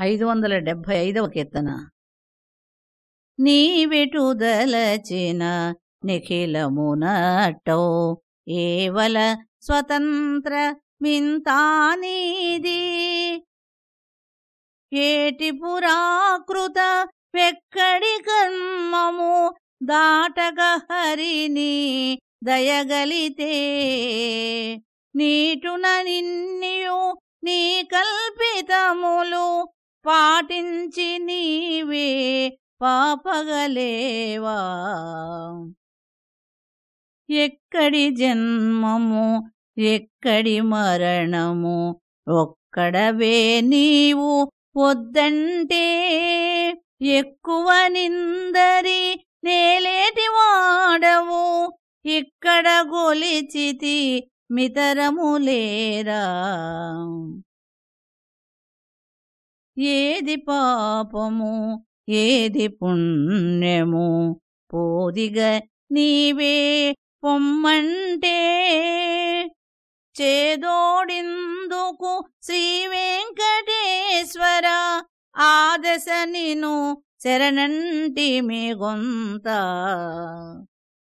ఐదు వందల డెబ్భై ఐదవ కీర్తన. నీవిటుదలచిన నిఖిలమునట్టో ఏవల స్వతంత్ర మింతానీది ఏటి పురాకృత వెక్కడి కర్మము దాటగ హరిని దయగలితే. నీటున నిన్నియు నీ కల్పితములు పాటించి నీవే పాపగలేవా? ఎక్కడి జన్మము ఎక్కడి మరణము ఒక్కడవే నీవు వద్దంటే ఎక్కువ నిందరి నేలేటి వాడవు? ఇక్కడ గొలిచితి మితరములేరా ఏది పాపము ఏది పుణ్యము? పోదిగ నీవే పొమ్మంటే చేదోడిందుకు శ్రీ వెంకటేశ్వర ఆదశ నిను శరణంటి మీ గొంత.